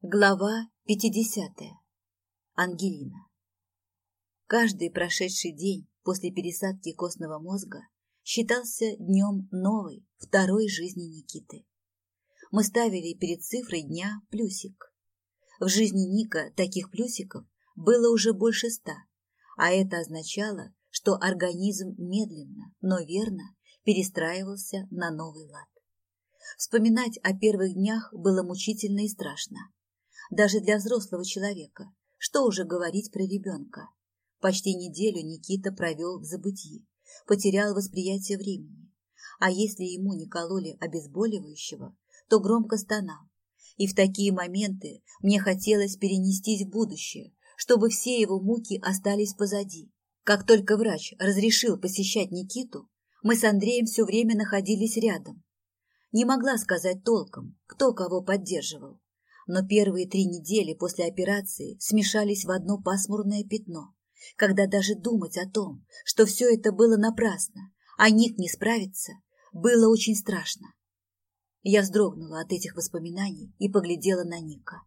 Глава 50. Ангелина. Каждый прошедший день после пересадки костного мозга считался днем новой, второй жизни Никиты. Мы ставили перед цифрой дня плюсик. В жизни Ника таких плюсиков было уже больше ста, а это означало, что организм медленно, но верно перестраивался на новый лад. Вспоминать о первых днях было мучительно и страшно даже для взрослого человека. Что уже говорить про ребенка? Почти неделю Никита провел в забытии, потерял восприятие времени. А если ему не кололи обезболивающего, то громко стонал. И в такие моменты мне хотелось перенестись в будущее, чтобы все его муки остались позади. Как только врач разрешил посещать Никиту, мы с Андреем все время находились рядом. Не могла сказать толком, кто кого поддерживал но первые три недели после операции смешались в одно пасмурное пятно, когда даже думать о том, что все это было напрасно, а Ник не справится, было очень страшно. Я вздрогнула от этих воспоминаний и поглядела на Ника.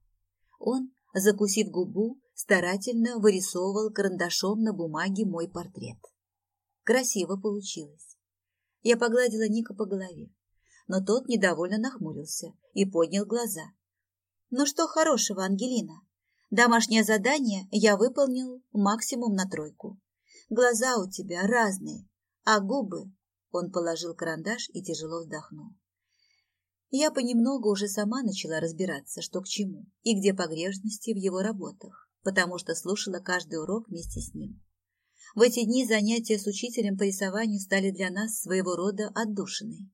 Он, закусив губу, старательно вырисовывал карандашом на бумаге мой портрет. Красиво получилось. Я погладила Ника по голове, но тот недовольно нахмурился и поднял глаза, ну что хорошего, Ангелина? Домашнее задание я выполнил максимум на тройку. Глаза у тебя разные, а губы... Он положил карандаш и тяжело вздохнул. Я понемногу уже сама начала разбираться, что к чему и где погрешности в его работах, потому что слушала каждый урок вместе с ним. В эти дни занятия с учителем по рисованию стали для нас своего рода отдушиной.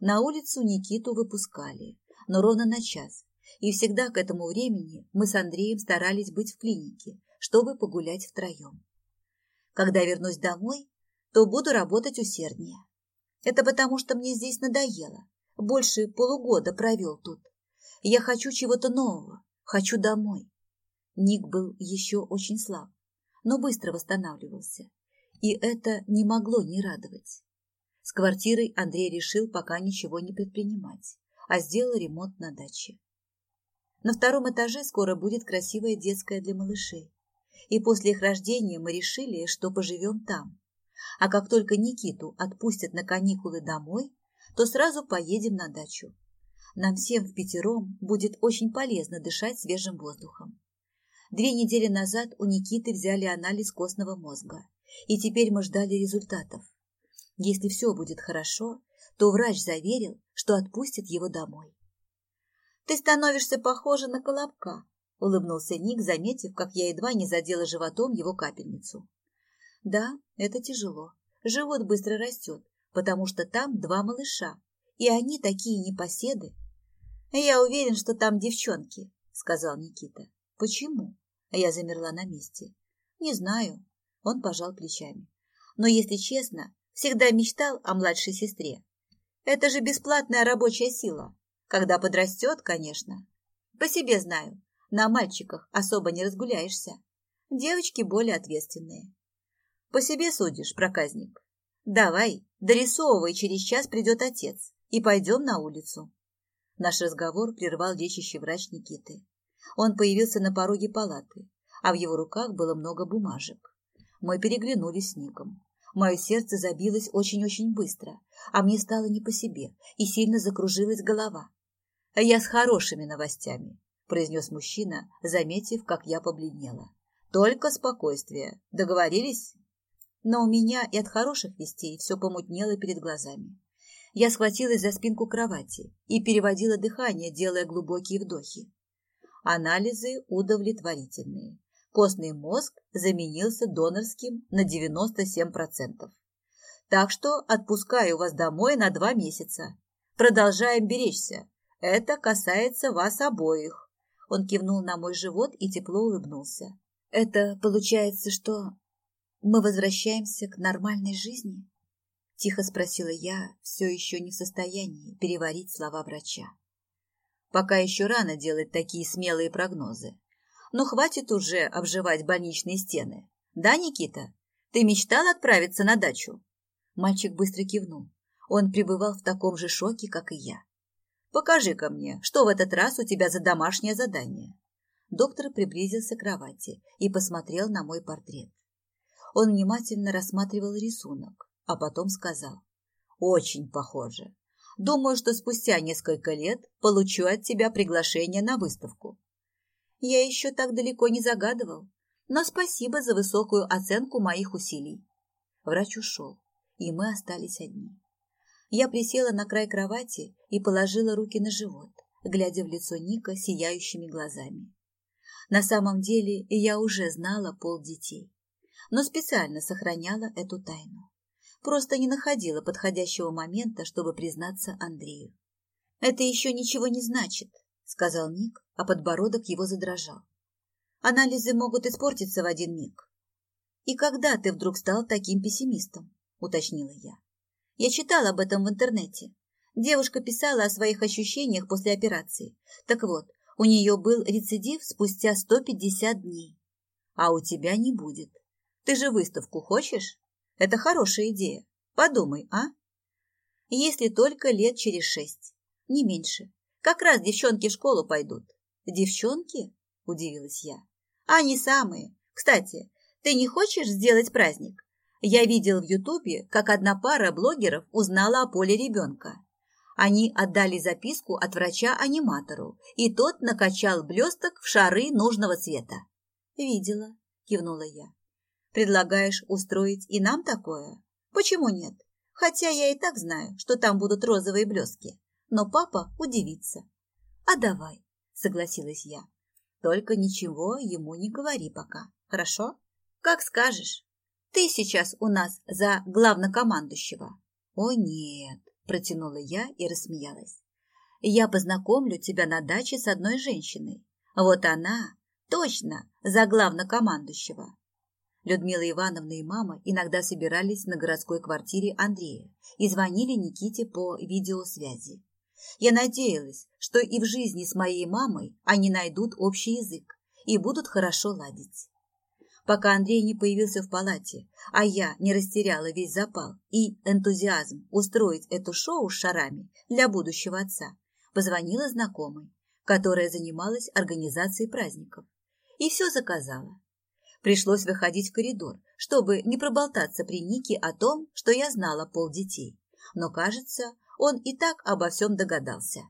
На улицу Никиту выпускали, но ровно на час, и всегда к этому времени мы с Андреем старались быть в клинике, чтобы погулять втроем. Когда вернусь домой, то буду работать усерднее. Это потому, что мне здесь надоело. Больше полугода провел тут. Я хочу чего-то нового, хочу домой. Ник был еще очень слаб, но быстро восстанавливался. И это не могло не радовать. С квартирой Андрей решил пока ничего не предпринимать, а сделал ремонт на даче. На втором этаже скоро будет красивая детская для малышей. И после их рождения мы решили, что поживем там. А как только Никиту отпустят на каникулы домой, то сразу поедем на дачу. Нам всем в пятером будет очень полезно дышать свежим воздухом. Две недели назад у Никиты взяли анализ костного мозга, и теперь мы ждали результатов. Если все будет хорошо, то врач заверил, что отпустит его домой. Ты становишься похожа на колобка, улыбнулся Ник, заметив, как я едва не задела животом его капельницу. Да, это тяжело. Живот быстро растет, потому что там два малыша, и они такие непоседы. Я уверен, что там девчонки, сказал Никита. Почему? Я замерла на месте. Не знаю. Он пожал плечами. Но, если честно, всегда мечтал о младшей сестре. Это же бесплатная рабочая сила. Когда подрастет, конечно. По себе знаю, на мальчиках особо не разгуляешься. Девочки более ответственные. По себе судишь, проказник. Давай, дорисовывай, через час придет отец, и пойдем на улицу. Наш разговор прервал лечащий врач Никиты. Он появился на пороге палаты, а в его руках было много бумажек. Мы переглянулись с Ником. Мое сердце забилось очень-очень быстро, а мне стало не по себе, и сильно закружилась голова. «Я с хорошими новостями», – произнес мужчина, заметив, как я побледнела. «Только спокойствие. Договорились?» Но у меня и от хороших вестей все помутнело перед глазами. Я схватилась за спинку кровати и переводила дыхание, делая глубокие вдохи. Анализы удовлетворительные. Костный мозг заменился донорским на 97%. Так что отпускаю вас домой на два месяца. Продолжаем беречься. Это касается вас обоих. Он кивнул на мой живот и тепло улыбнулся. Это получается, что мы возвращаемся к нормальной жизни? Тихо спросила я, все еще не в состоянии переварить слова врача. Пока еще рано делать такие смелые прогнозы. Но хватит уже обживать больничные стены. Да, Никита? Ты мечтал отправиться на дачу? Мальчик быстро кивнул. Он пребывал в таком же шоке, как и я. Покажи-ка мне, что в этот раз у тебя за домашнее задание. Доктор приблизился к кровати и посмотрел на мой портрет. Он внимательно рассматривал рисунок, а потом сказал. Очень похоже. Думаю, что спустя несколько лет получу от тебя приглашение на выставку. Я еще так далеко не загадывал, но спасибо за высокую оценку моих усилий. Врач ушел, и мы остались одни. Я присела на край кровати и положила руки на живот, глядя в лицо Ника сияющими глазами. На самом деле я уже знала пол детей, но специально сохраняла эту тайну. Просто не находила подходящего момента, чтобы признаться Андрею. «Это еще ничего не значит», — сказал Ник, а подбородок его задрожал. «Анализы могут испортиться в один миг». «И когда ты вдруг стал таким пессимистом?» — уточнила я. Я читала об этом в интернете. Девушка писала о своих ощущениях после операции. Так вот, у нее был рецидив спустя 150 дней. А у тебя не будет. Ты же выставку хочешь? Это хорошая идея. Подумай, а? Если только лет через шесть. Не меньше. Как раз девчонки в школу пойдут. Девчонки? Удивилась я. Они самые. Кстати, ты не хочешь сделать праздник? Я видел в Ютубе, как одна пара блогеров узнала о поле ребенка. Они отдали записку от врача-аниматору, и тот накачал блесток в шары нужного цвета. «Видела», – кивнула я. «Предлагаешь устроить и нам такое? Почему нет? Хотя я и так знаю, что там будут розовые блестки. Но папа удивится». «А давай», – согласилась я. «Только ничего ему не говори пока, хорошо?» «Как скажешь». Ты сейчас у нас за главнокомандующего. О нет, протянула я и рассмеялась. Я познакомлю тебя на даче с одной женщиной. Вот она точно за главнокомандующего. Людмила Ивановна и мама иногда собирались на городской квартире Андрея и звонили Никите по видеосвязи. Я надеялась, что и в жизни с моей мамой они найдут общий язык и будут хорошо ладить пока Андрей не появился в палате, а я не растеряла весь запал и энтузиазм устроить это шоу с шарами для будущего отца, позвонила знакомой, которая занималась организацией праздников, и все заказала. Пришлось выходить в коридор, чтобы не проболтаться при Нике о том, что я знала пол детей. Но, кажется, он и так обо всем догадался.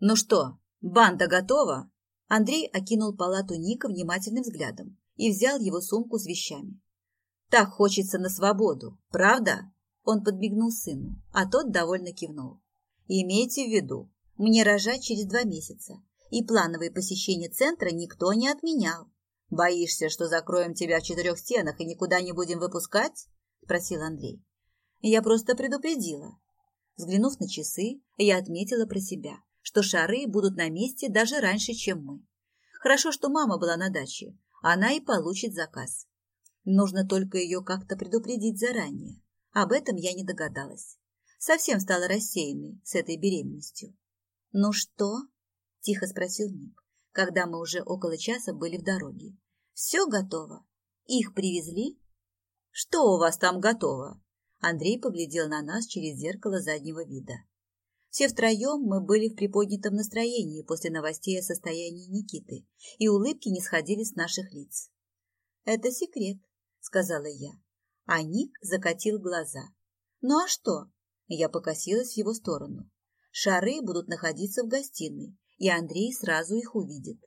«Ну что, банда готова?» Андрей окинул палату Ника внимательным взглядом и взял его сумку с вещами. «Так хочется на свободу, правда?» Он подмигнул сыну, а тот довольно кивнул. «Имейте в виду, мне рожать через два месяца, и плановые посещения центра никто не отменял. Боишься, что закроем тебя в четырех стенах и никуда не будем выпускать?» – спросил Андрей. «Я просто предупредила». Взглянув на часы, я отметила про себя, что шары будут на месте даже раньше, чем мы. Хорошо, что мама была на даче, она и получит заказ. Нужно только ее как-то предупредить заранее. Об этом я не догадалась. Совсем стала рассеянной с этой беременностью. «Ну что?» – тихо спросил Ник, когда мы уже около часа были в дороге. «Все готово? Их привезли?» «Что у вас там готово?» Андрей поглядел на нас через зеркало заднего вида. Все втроем мы были в приподнятом настроении после новостей о состоянии Никиты, и улыбки не сходили с наших лиц. «Это секрет», — сказала я. А Ник закатил глаза. «Ну а что?» Я покосилась в его сторону. Шары будут находиться в гостиной, и Андрей сразу их увидит.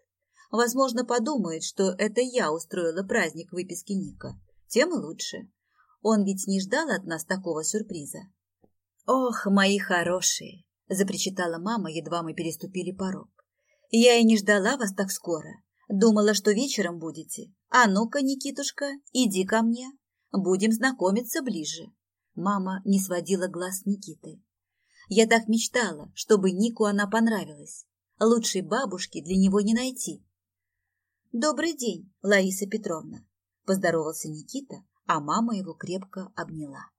Возможно, подумает, что это я устроила праздник выписки Ника. Тем и лучше. Он ведь не ждал от нас такого сюрприза. Ох, мои хорошие, – запричитала мама, едва мы переступили порог. «Я и не ждала вас так скоро. Думала, что вечером будете. А ну-ка, Никитушка, иди ко мне. Будем знакомиться ближе». Мама не сводила глаз Никиты. Я так мечтала, чтобы Нику она понравилась. Лучшей бабушки для него не найти. «Добрый день, Лариса Петровна», – поздоровался Никита, а мама его крепко обняла.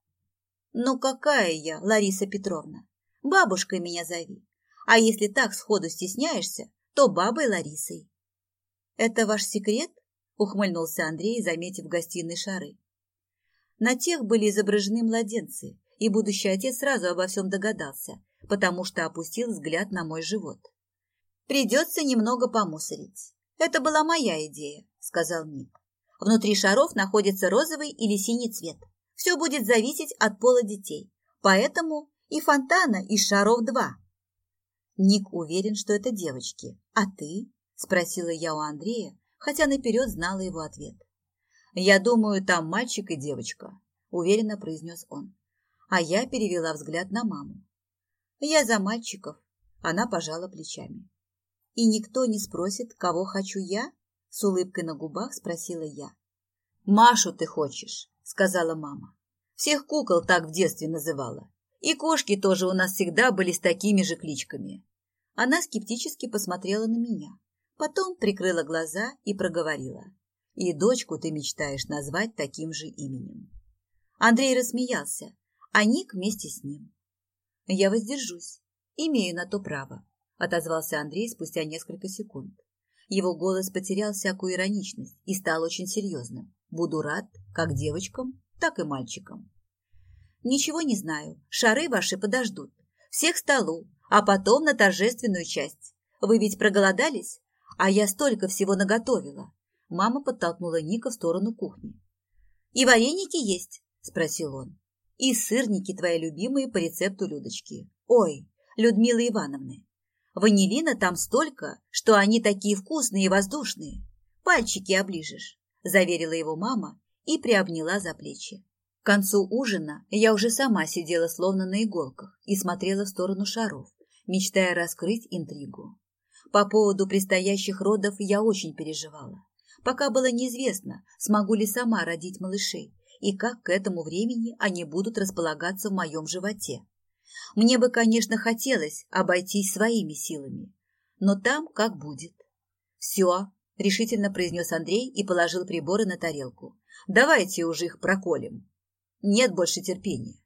«Ну какая я, Лариса Петровна? Бабушкой меня зови. А если так сходу стесняешься, то бабой Ларисой. Это ваш секрет? Ухмыльнулся Андрей, заметив гостиной шары. На тех были изображены младенцы, и будущий отец сразу обо всем догадался, потому что опустил взгляд на мой живот. «Придется немного помусорить. Это была моя идея», – сказал Ник. «Внутри шаров находится розовый или синий цвет. Все будет зависеть от пола детей. Поэтому и фонтана из шаров два». Ник уверен, что это девочки. А ты? Спросила я у Андрея, хотя наперед знала его ответ. Я думаю, там мальчик и девочка, уверенно произнес он. А я перевела взгляд на маму. Я за мальчиков. Она пожала плечами. И никто не спросит, кого хочу я? С улыбкой на губах спросила я. Машу ты хочешь, сказала мама. Всех кукол так в детстве называла. И кошки тоже у нас всегда были с такими же кличками. Она скептически посмотрела на меня, потом прикрыла глаза и проговорила. И дочку ты мечтаешь назвать таким же именем. Андрей рассмеялся, а Ник вместе с ним. Я воздержусь, имею на то право, отозвался Андрей спустя несколько секунд. Его голос потерял всякую ироничность и стал очень серьезным. Буду рад как девочкам, так и мальчикам. Ничего не знаю. Шары ваши подождут. Всех столу, а потом на торжественную часть. Вы ведь проголодались? А я столько всего наготовила. Мама подтолкнула Ника в сторону кухни. И вареники есть? Спросил он. И сырники твои любимые по рецепту Людочки. Ой, Людмилы Ивановны. Ванилина там столько, что они такие вкусные и воздушные. Пальчики оближешь, заверила его мама и приобняла за плечи. К концу ужина я уже сама сидела словно на иголках и смотрела в сторону шаров, мечтая раскрыть интригу. По поводу предстоящих родов я очень переживала. Пока было неизвестно, смогу ли сама родить малышей и как к этому времени они будут располагаться в моем животе. Мне бы, конечно, хотелось обойтись своими силами, но там как будет. «Все», — решительно произнес Андрей и положил приборы на тарелку. «Давайте уже их проколем». Нет больше терпения.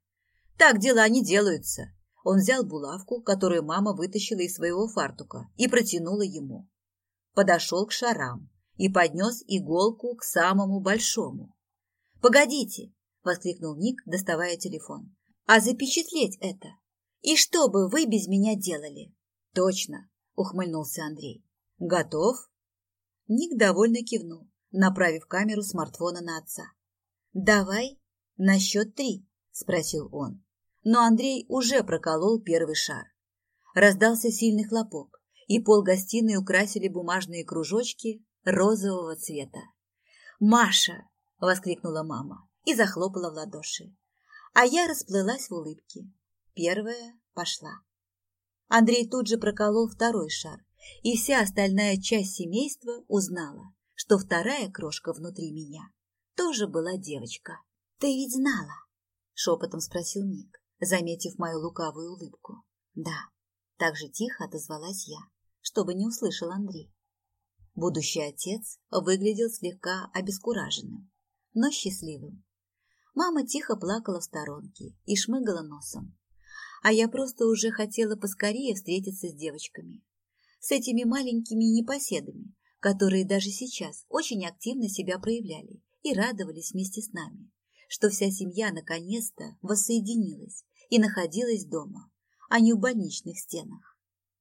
Так дела не делаются. Он взял булавку, которую мама вытащила из своего фартука, и протянула ему. Подошел к шарам и поднес иголку к самому большому. «Погодите!» – воскликнул Ник, доставая телефон. «А запечатлеть это? И что бы вы без меня делали?» «Точно!» – ухмыльнулся Андрей. «Готов?» Ник довольно кивнул, направив камеру смартфона на отца. «Давай!» «На счет три?» – спросил он. Но Андрей уже проколол первый шар. Раздался сильный хлопок, и пол гостиной украсили бумажные кружочки розового цвета. «Маша!» – воскликнула мама и захлопала в ладоши. А я расплылась в улыбке. Первая пошла. Андрей тут же проколол второй шар, и вся остальная часть семейства узнала, что вторая крошка внутри меня тоже была девочка. «Ты ведь знала?» — шепотом спросил Ник, заметив мою лукавую улыбку. «Да», — так же тихо отозвалась я, чтобы не услышал Андрей. Будущий отец выглядел слегка обескураженным, но счастливым. Мама тихо плакала в сторонке и шмыгала носом. А я просто уже хотела поскорее встретиться с девочками. С этими маленькими непоседами, которые даже сейчас очень активно себя проявляли и радовались вместе с нами что вся семья наконец-то воссоединилась и находилась дома, а не в больничных стенах.